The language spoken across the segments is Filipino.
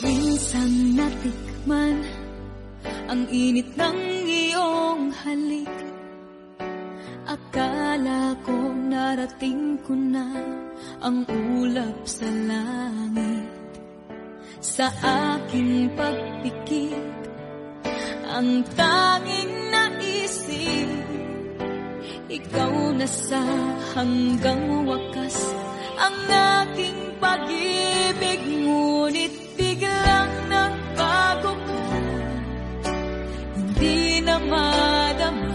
Minsan natikman ang init ng iyong halik. Akala ko narating ko na ang ulap sa langit sa aking pagpikit. Ang tanging naisip ikaw na sa hanggang wakas. Ang aking pag-ibig ngunit biglang nagbago ka. Hindi na madama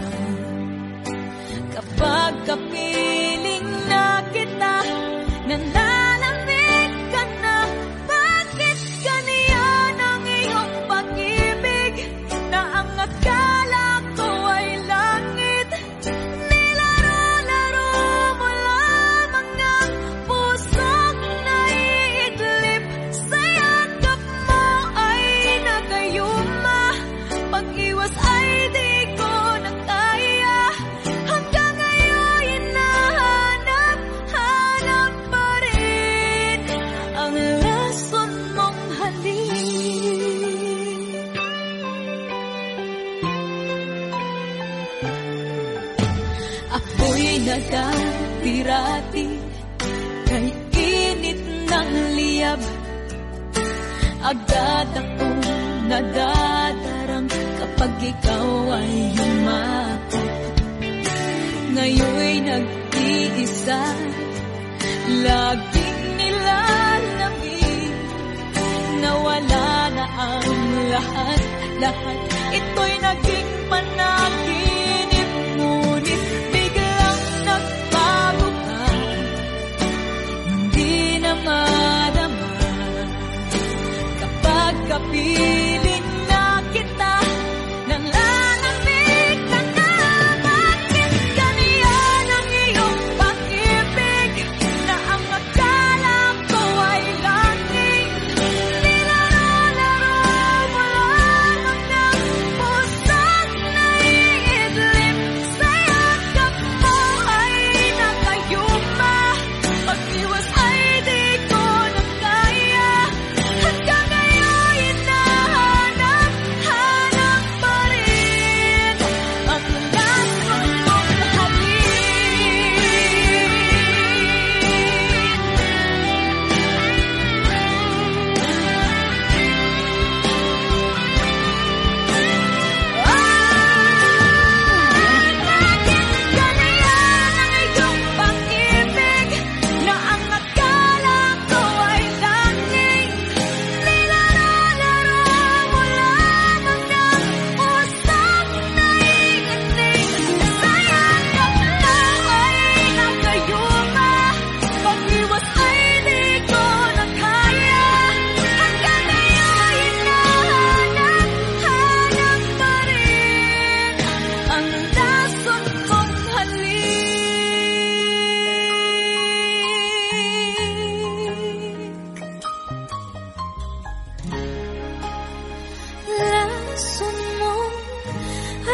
kapag kapit ako'y nagdati-rati Kay init ng liyab Agad akong nadadarang Kapag ikaw ay humako. Ngayon'y nag-iisa Lagi nilalamig Nawala na ang lahat Lahat ito'y naging pan- 算梦而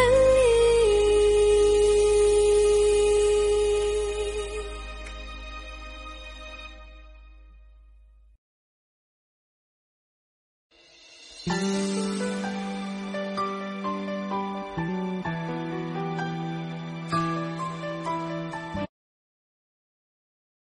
已。